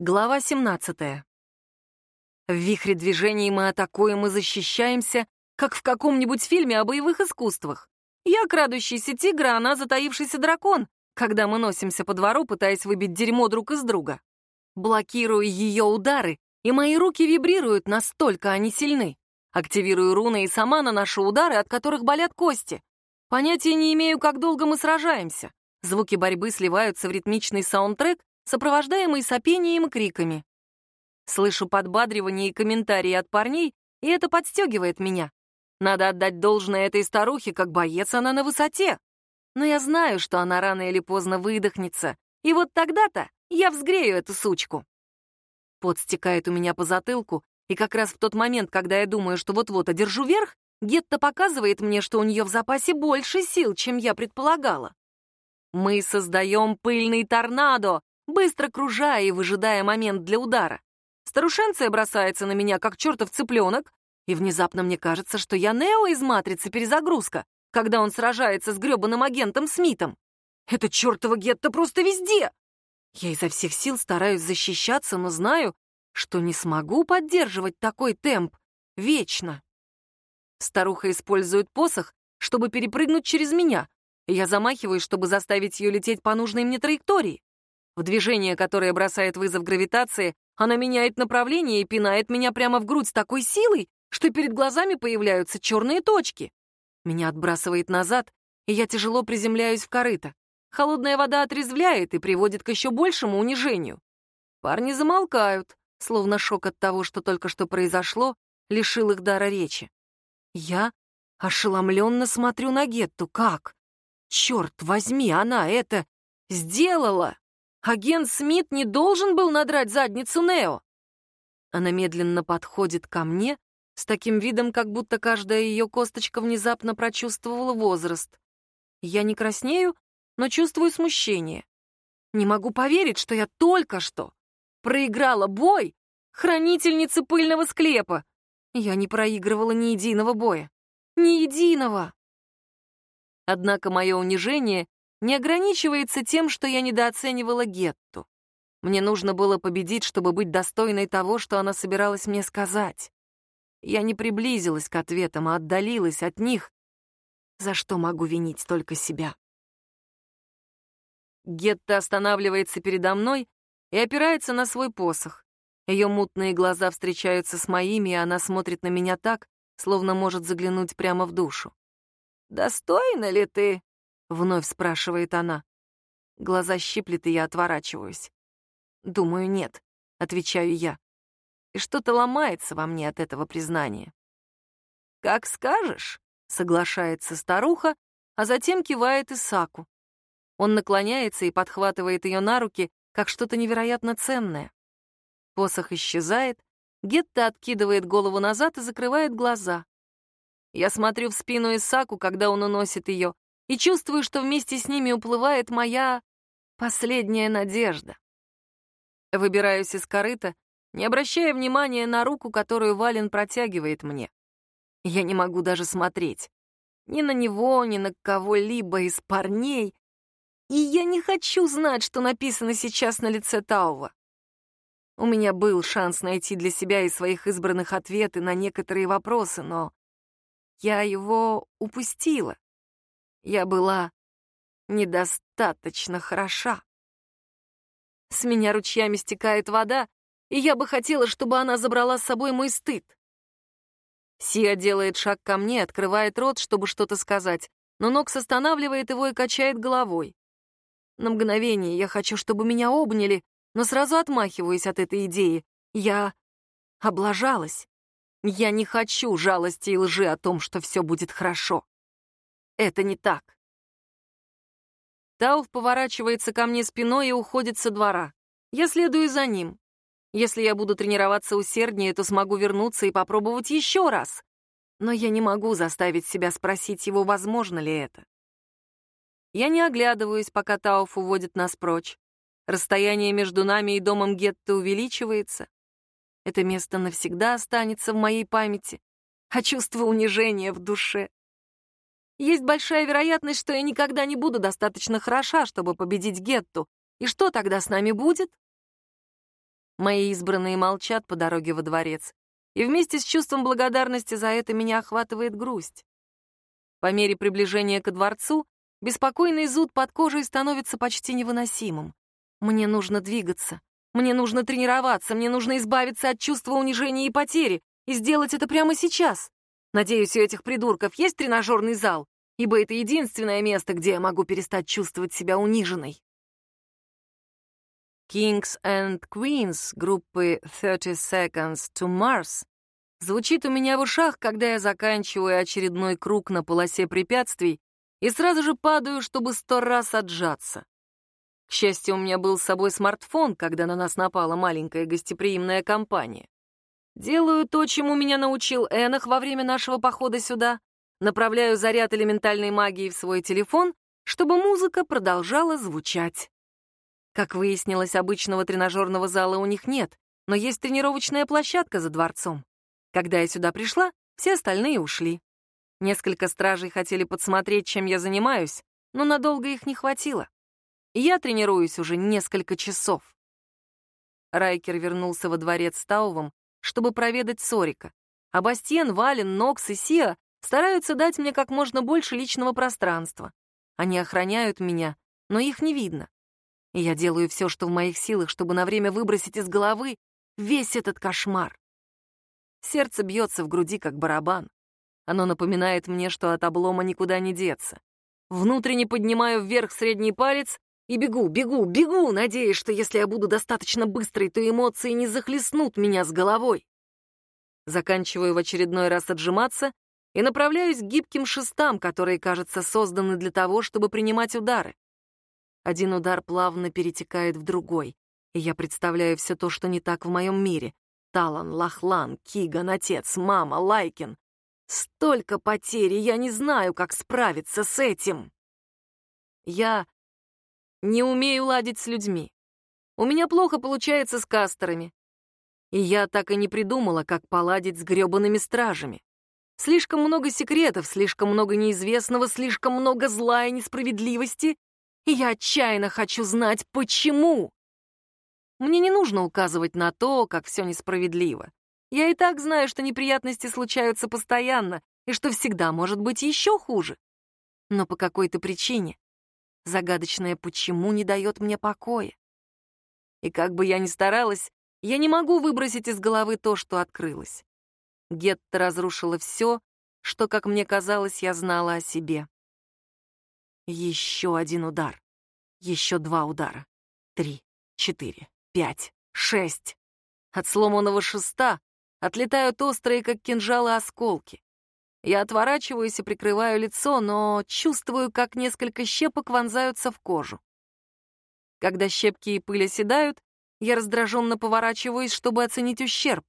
Глава 17. В вихре движений мы атакуем и защищаемся, как в каком-нибудь фильме о боевых искусствах. Я крадущийся тигр, а она затаившийся дракон, когда мы носимся по двору, пытаясь выбить дерьмо друг из друга. Блокирую ее удары, и мои руки вибрируют, настолько они сильны. Активирую руны и сама наношу удары, от которых болят кости. Понятия не имею, как долго мы сражаемся. Звуки борьбы сливаются в ритмичный саундтрек, сопровождаемый сопением и криками. Слышу подбадривание и комментарии от парней, и это подстегивает меня. Надо отдать должное этой старухе, как боец она на высоте. Но я знаю, что она рано или поздно выдохнется, и вот тогда-то я взгрею эту сучку. Пот стекает у меня по затылку, и как раз в тот момент, когда я думаю, что вот-вот одержу верх, Гетта показывает мне, что у нее в запасе больше сил, чем я предполагала. Мы создаем пыльный торнадо, быстро кружая и выжидая момент для удара. Старушенция бросается на меня, как чертов цыпленок, и внезапно мне кажется, что я Нео из «Матрицы. Перезагрузка», когда он сражается с гребаным агентом Смитом. Это чертова гетто просто везде! Я изо всех сил стараюсь защищаться, но знаю, что не смогу поддерживать такой темп вечно. Старуха использует посох, чтобы перепрыгнуть через меня, я замахиваюсь, чтобы заставить ее лететь по нужной мне траектории. В движение, которое бросает вызов гравитации, она меняет направление и пинает меня прямо в грудь с такой силой, что перед глазами появляются черные точки. Меня отбрасывает назад, и я тяжело приземляюсь в корыто. Холодная вода отрезвляет и приводит к еще большему унижению. Парни замолкают, словно шок от того, что только что произошло, лишил их дара речи. Я ошеломленно смотрю на Гетту. Как? Черт возьми, она это сделала! Агент Смит не должен был надрать задницу Нео. Она медленно подходит ко мне с таким видом, как будто каждая ее косточка внезапно прочувствовала возраст. Я не краснею, но чувствую смущение. Не могу поверить, что я только что проиграла бой хранительницы пыльного склепа. Я не проигрывала ни единого боя. Ни единого. Однако мое унижение не ограничивается тем, что я недооценивала Гетту. Мне нужно было победить, чтобы быть достойной того, что она собиралась мне сказать. Я не приблизилась к ответам, а отдалилась от них, за что могу винить только себя. Гетта останавливается передо мной и опирается на свой посох. Ее мутные глаза встречаются с моими, и она смотрит на меня так, словно может заглянуть прямо в душу. «Достойна ли ты — вновь спрашивает она. Глаза щиплет, и я отворачиваюсь. «Думаю, нет», — отвечаю я. И что-то ломается во мне от этого признания. «Как скажешь», — соглашается старуха, а затем кивает Исаку. Он наклоняется и подхватывает ее на руки, как что-то невероятно ценное. Посох исчезает, Гетта откидывает голову назад и закрывает глаза. Я смотрю в спину Исаку, когда он уносит ее, и чувствую, что вместе с ними уплывает моя последняя надежда. Выбираюсь из корыта, не обращая внимания на руку, которую Вален протягивает мне. Я не могу даже смотреть. Ни на него, ни на кого-либо из парней. И я не хочу знать, что написано сейчас на лице Таува. У меня был шанс найти для себя и своих избранных ответы на некоторые вопросы, но я его упустила. Я была недостаточно хороша. С меня ручьями стекает вода, и я бы хотела, чтобы она забрала с собой мой стыд. Сия делает шаг ко мне, открывает рот, чтобы что-то сказать, но Нокс останавливает его и качает головой. На мгновение я хочу, чтобы меня обняли, но сразу отмахиваюсь от этой идеи. Я облажалась. Я не хочу жалости и лжи о том, что все будет хорошо. Это не так. Тауф поворачивается ко мне спиной и уходит со двора. Я следую за ним. Если я буду тренироваться усерднее, то смогу вернуться и попробовать еще раз. Но я не могу заставить себя спросить его, возможно ли это. Я не оглядываюсь, пока Тауф уводит нас прочь. Расстояние между нами и домом Гетто увеличивается. Это место навсегда останется в моей памяти, а чувство унижения в душе есть большая вероятность, что я никогда не буду достаточно хороша, чтобы победить Гетту. И что тогда с нами будет? Мои избранные молчат по дороге во дворец, и вместе с чувством благодарности за это меня охватывает грусть. По мере приближения ко дворцу беспокойный зуд под кожей становится почти невыносимым. Мне нужно двигаться, мне нужно тренироваться, мне нужно избавиться от чувства унижения и потери, и сделать это прямо сейчас. Надеюсь, у этих придурков есть тренажерный зал, ибо это единственное место, где я могу перестать чувствовать себя униженной. Kings and Queens группы 30 Seconds to Mars звучит у меня в ушах, когда я заканчиваю очередной круг на полосе препятствий и сразу же падаю, чтобы сто раз отжаться. К счастью, у меня был с собой смартфон, когда на нас напала маленькая гостеприимная компания. Делаю то, чему меня научил Энах во время нашего похода сюда, направляю заряд элементальной магии в свой телефон, чтобы музыка продолжала звучать. Как выяснилось, обычного тренажерного зала у них нет, но есть тренировочная площадка за дворцом. Когда я сюда пришла, все остальные ушли. Несколько стражей хотели подсмотреть, чем я занимаюсь, но надолго их не хватило. Я тренируюсь уже несколько часов. Райкер вернулся во дворец с Таувом, чтобы проведать Сорика, а Бастиен, Вален, Нокс и Сиа стараются дать мне как можно больше личного пространства. Они охраняют меня, но их не видно. И я делаю все, что в моих силах, чтобы на время выбросить из головы весь этот кошмар. Сердце бьется в груди, как барабан. Оно напоминает мне, что от облома никуда не деться. Внутренне поднимаю вверх средний палец и бегу, бегу, бегу, надеясь, что если я буду достаточно быстрой, то эмоции не захлестнут меня с головой. Заканчиваю в очередной раз отжиматься и направляюсь к гибким шестам, которые, кажется, созданы для того, чтобы принимать удары. Один удар плавно перетекает в другой, и я представляю все то, что не так в моем мире. Талан, Лахлан, Киган, отец, мама, Лайкин. Столько потерь, и я не знаю, как справиться с этим. Я не умею ладить с людьми. У меня плохо получается с кастерами. И я так и не придумала, как поладить с грёбаными стражами. Слишком много секретов, слишком много неизвестного, слишком много зла и несправедливости, и я отчаянно хочу знать, почему. Мне не нужно указывать на то, как все несправедливо. Я и так знаю, что неприятности случаются постоянно, и что всегда может быть еще хуже. Но по какой-то причине загадочное «почему» не дает мне покоя. И как бы я ни старалась, я не могу выбросить из головы то, что открылось. Гетта разрушила все, что, как мне казалось, я знала о себе. Еще один удар. Еще два удара. Три, четыре, пять, шесть. От сломанного шеста отлетают острые, как кинжалы, осколки. Я отворачиваюсь и прикрываю лицо, но чувствую, как несколько щепок вонзаются в кожу. Когда щепки и пыль оседают, я раздраженно поворачиваюсь, чтобы оценить ущерб.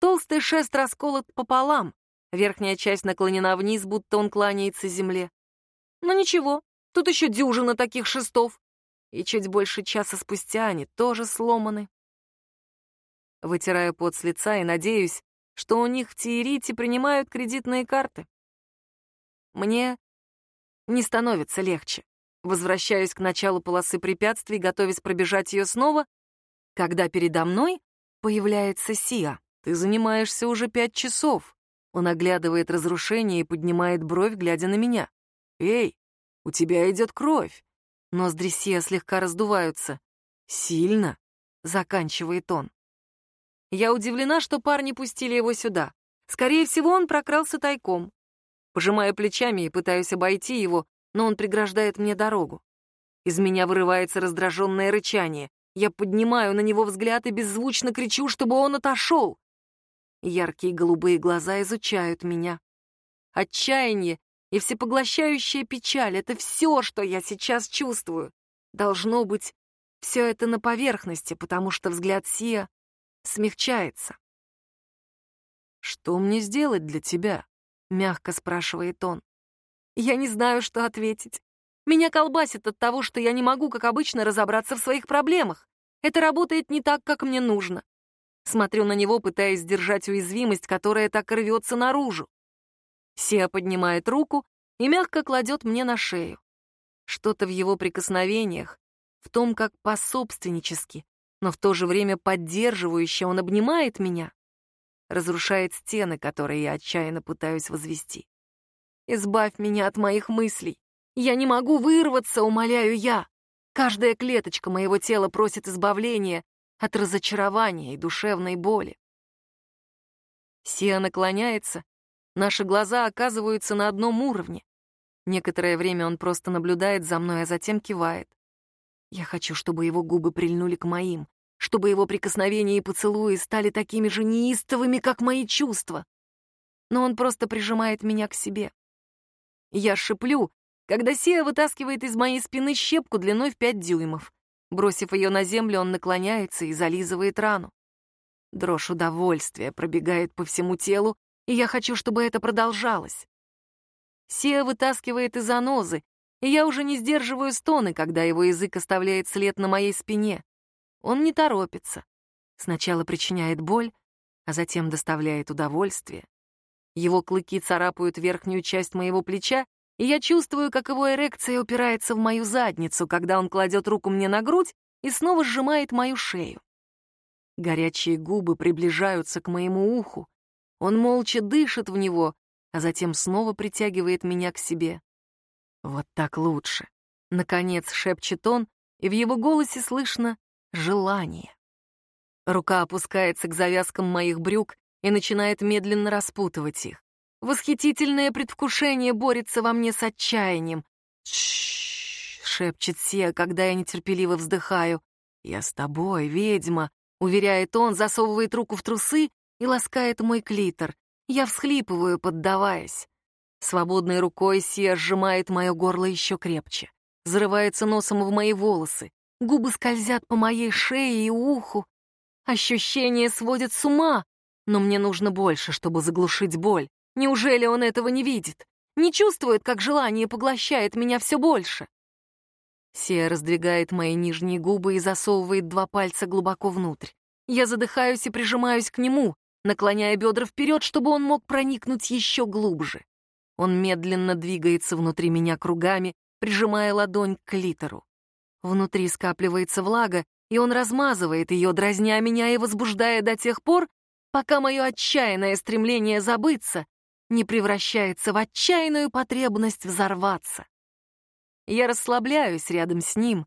Толстый шест расколот пополам, верхняя часть наклонена вниз, будто он кланяется земле. Но ничего, тут еще дюжина таких шестов. И чуть больше часа спустя они тоже сломаны. Вытираю пот с лица и надеюсь, что у них в Тиерите принимают кредитные карты. Мне не становится легче. Возвращаюсь к началу полосы препятствий, готовясь пробежать ее снова, когда передо мной появляется Сия. Ты занимаешься уже пять часов. Он оглядывает разрушение и поднимает бровь, глядя на меня. Эй, у тебя идет кровь. Ноздри Сия слегка раздуваются. Сильно, заканчивает он. Я удивлена, что парни пустили его сюда. Скорее всего, он прокрался тайком. Пожимаю плечами и пытаюсь обойти его, но он преграждает мне дорогу. Из меня вырывается раздраженное рычание. Я поднимаю на него взгляд и беззвучно кричу, чтобы он отошел. Яркие голубые глаза изучают меня. Отчаяние и всепоглощающая печаль — это все, что я сейчас чувствую. Должно быть, все это на поверхности, потому что взгляд Сия смягчается. «Что мне сделать для тебя?» — мягко спрашивает он. Я не знаю, что ответить. Меня колбасит от того, что я не могу, как обычно, разобраться в своих проблемах. Это работает не так, как мне нужно. Смотрю на него, пытаясь сдержать уязвимость, которая так рвется наружу. Сия поднимает руку и мягко кладет мне на шею. Что-то в его прикосновениях, в том, как пособственнически, но в то же время поддерживающе он обнимает меня, разрушает стены, которые я отчаянно пытаюсь возвести. «Избавь меня от моих мыслей. Я не могу вырваться, умоляю я. Каждая клеточка моего тела просит избавления от разочарования и душевной боли. Сия наклоняется, наши глаза оказываются на одном уровне. Некоторое время он просто наблюдает за мной, а затем кивает. Я хочу, чтобы его губы прильнули к моим, чтобы его прикосновения и поцелуи стали такими же неистовыми, как мои чувства. Но он просто прижимает меня к себе. Я шиплю, когда Сия вытаскивает из моей спины щепку длиной в пять дюймов. Бросив ее на землю, он наклоняется и зализывает рану. Дрожь удовольствия пробегает по всему телу, и я хочу, чтобы это продолжалось. Сия вытаскивает из анозы, и я уже не сдерживаю стоны, когда его язык оставляет след на моей спине. Он не торопится. Сначала причиняет боль, а затем доставляет удовольствие. Его клыки царапают верхнюю часть моего плеча, и я чувствую, как его эрекция упирается в мою задницу, когда он кладет руку мне на грудь и снова сжимает мою шею. Горячие губы приближаются к моему уху. Он молча дышит в него, а затем снова притягивает меня к себе. Вот так лучше. Наконец шепчет он, и в его голосе слышно желание. Рука опускается к завязкам моих брюк и начинает медленно распутывать их. Восхитительное предвкушение борется во мне с отчаянием. «Тш-ш-ш», шепчет Сия, когда я нетерпеливо вздыхаю. «Я с тобой, ведьма», — уверяет он, засовывает руку в трусы и ласкает мой клитор. Я всхлипываю, поддаваясь. Свободной рукой Сия сжимает мое горло еще крепче. Зарывается носом в мои волосы. Губы скользят по моей шее и уху. Ощущение сводит с ума, но мне нужно больше, чтобы заглушить боль. Неужели он этого не видит? Не чувствует, как желание поглощает меня все больше? Сия раздвигает мои нижние губы и засовывает два пальца глубоко внутрь. Я задыхаюсь и прижимаюсь к нему, наклоняя бедра вперед, чтобы он мог проникнуть еще глубже. Он медленно двигается внутри меня кругами, прижимая ладонь к клитору. Внутри скапливается влага, и он размазывает ее, дразня меня и возбуждая до тех пор, пока мое отчаянное стремление забыться не превращается в отчаянную потребность взорваться. Я расслабляюсь рядом с ним,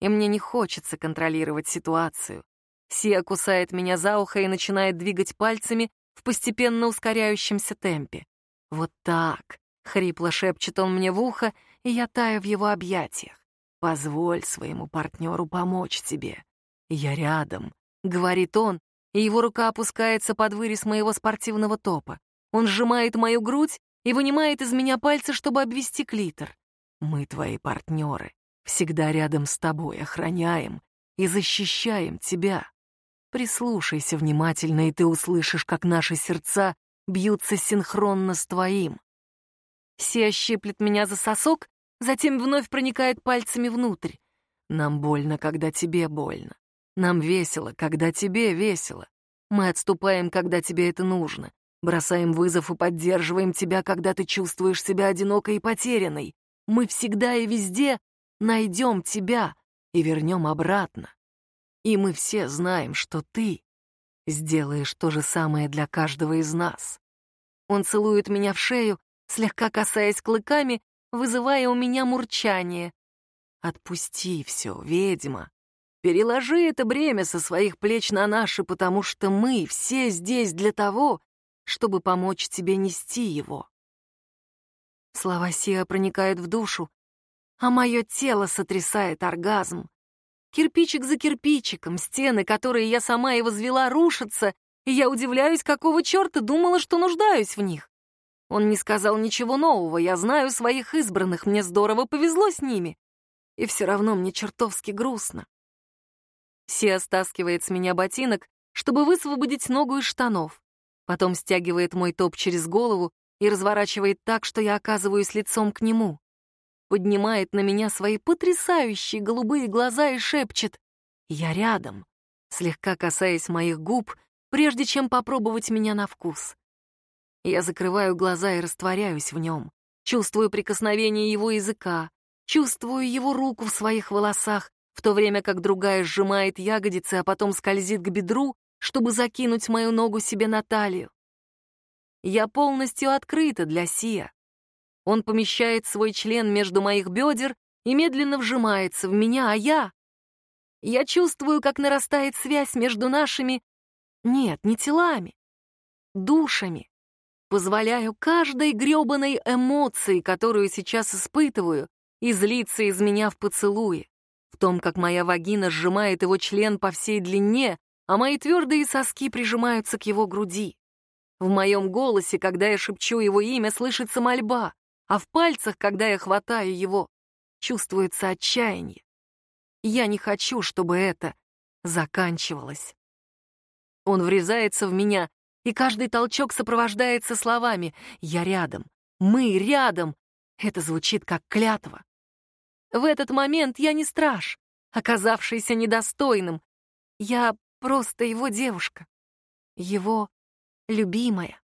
и мне не хочется контролировать ситуацию. Сия кусает меня за ухо и начинает двигать пальцами в постепенно ускоряющемся темпе. «Вот так», — хрипло шепчет он мне в ухо, и я таю в его объятиях. «Позволь своему партнеру помочь тебе. Я рядом», — говорит он, и его рука опускается под вырез моего спортивного топа. Он сжимает мою грудь и вынимает из меня пальцы, чтобы обвести клитор. Мы твои партнеры, всегда рядом с тобой, охраняем и защищаем тебя. Прислушайся внимательно, и ты услышишь, как наши сердца бьются синхронно с твоим. Сия щиплет меня за сосок, затем вновь проникает пальцами внутрь. Нам больно, когда тебе больно. Нам весело, когда тебе весело. Мы отступаем, когда тебе это нужно. Бросаем вызов и поддерживаем тебя, когда ты чувствуешь себя одинокой и потерянной. Мы всегда и везде найдем тебя и вернем обратно. И мы все знаем, что ты сделаешь то же самое для каждого из нас. Он целует меня в шею, слегка касаясь клыками, вызывая у меня мурчание. «Отпусти все, ведьма. Переложи это бремя со своих плеч на наши, потому что мы все здесь для того, чтобы помочь тебе нести его. Слова Сиа проникают в душу, а мое тело сотрясает оргазм. Кирпичик за кирпичиком, стены, которые я сама и возвела, рушатся, и я удивляюсь, какого черта думала, что нуждаюсь в них. Он не сказал ничего нового, я знаю своих избранных, мне здорово повезло с ними. И все равно мне чертовски грустно. Сиа стаскивает с меня ботинок, чтобы высвободить ногу из штанов. Потом стягивает мой топ через голову и разворачивает так, что я оказываюсь лицом к нему. Поднимает на меня свои потрясающие голубые глаза и шепчет «Я рядом», слегка касаясь моих губ, прежде чем попробовать меня на вкус. Я закрываю глаза и растворяюсь в нем, чувствую прикосновение его языка, чувствую его руку в своих волосах, в то время как другая сжимает ягодицы, а потом скользит к бедру, чтобы закинуть мою ногу себе на талию. Я полностью открыта для Сия. Он помещает свой член между моих бедер и медленно вжимается в меня, а я... Я чувствую, как нарастает связь между нашими... Нет, не телами. Душами. Позволяю каждой грёбаной эмоции, которую сейчас испытываю, излиться из меня в поцелуе. В том, как моя вагина сжимает его член по всей длине, а мои твердые соски прижимаются к его груди. В моем голосе, когда я шепчу его имя, слышится мольба, а в пальцах, когда я хватаю его, чувствуется отчаяние. Я не хочу, чтобы это заканчивалось. Он врезается в меня, и каждый толчок сопровождается словами «Я рядом», «Мы рядом». Это звучит как клятва. В этот момент я не страж, оказавшийся недостойным. Я просто его девушка, его любимая.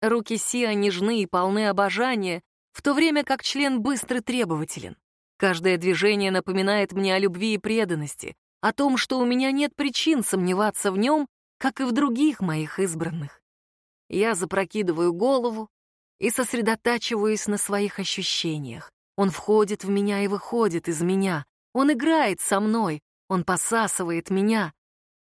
Руки Сиа нежны и полны обожания, в то время как член быстро требователен. Каждое движение напоминает мне о любви и преданности, о том, что у меня нет причин сомневаться в нем, как и в других моих избранных. Я запрокидываю голову и сосредотачиваюсь на своих ощущениях. Он входит в меня и выходит из меня. Он играет со мной, он посасывает меня.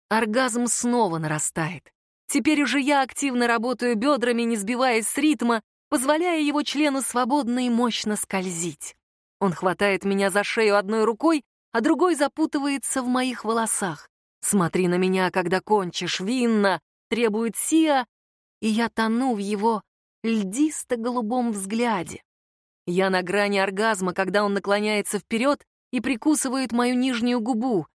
Оргазм снова нарастает. Теперь уже я активно работаю бедрами, не сбиваясь с ритма, позволяя его члену свободно и мощно скользить. Он хватает меня за шею одной рукой, а другой запутывается в моих волосах. «Смотри на меня, когда кончишь, винно!» — требует Сия, и я тону в его льдисто-голубом взгляде. Я на грани оргазма, когда он наклоняется вперед и прикусывает мою нижнюю губу.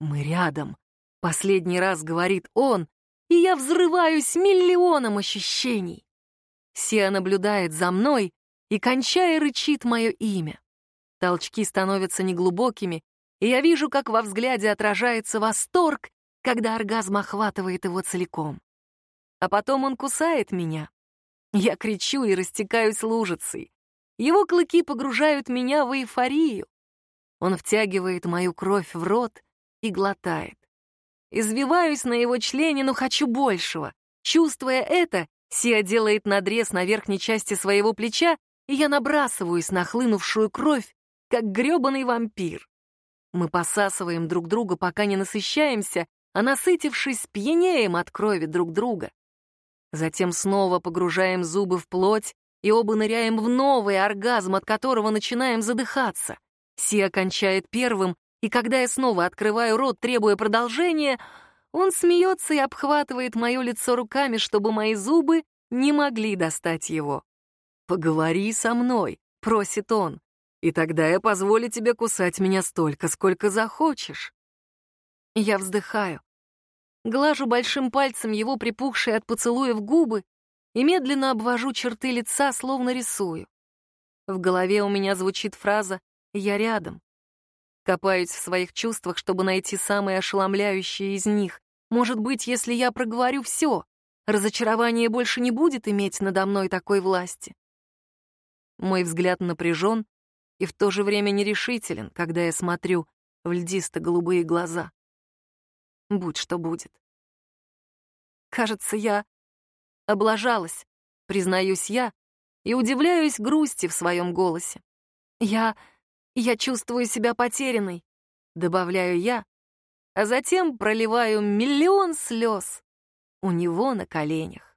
«Мы рядом», — последний раз говорит он, и я взрываюсь миллионом ощущений. Сия наблюдает за мной и, кончая, рычит мое имя. Толчки становятся неглубокими, и я вижу, как во взгляде отражается восторг, когда оргазм охватывает его целиком. А потом он кусает меня. Я кричу и растекаюсь лужицей. Его клыки погружают меня в эйфорию. Он втягивает мою кровь в рот и глотает. Извиваюсь на его члене, но хочу большего. Чувствуя это, Сия делает надрез на верхней части своего плеча, и я набрасываюсь на хлынувшую кровь, как грёбаный вампир. Мы посасываем друг друга, пока не насыщаемся, а насытившись, пьянеем от крови друг друга. Затем снова погружаем зубы в плоть и оба ныряем в новый оргазм, от которого начинаем задыхаться. Сия кончает первым, и когда я снова открываю рот, требуя продолжения, он смеется и обхватывает мое лицо руками, чтобы мои зубы не могли достать его. «Поговори со мной», — просит он, «и тогда я позволю тебе кусать меня столько, сколько захочешь». Я вздыхаю, глажу большим пальцем его припухшие от поцелуев губы и медленно обвожу черты лица, словно рисую. В голове у меня звучит фраза «я рядом». Копаюсь в своих чувствах, чтобы найти самые ошеломляющие из них. Может быть, если я проговорю все, разочарование больше не будет иметь надо мной такой власти. Мой взгляд напряжен и в то же время нерешителен, когда я смотрю в льдисто-голубые глаза. Будь что будет. Кажется, я Облажалась, признаюсь я, и удивляюсь грусти в своем голосе. Я... я чувствую себя потерянной, добавляю я, а затем проливаю миллион слез у него на коленях.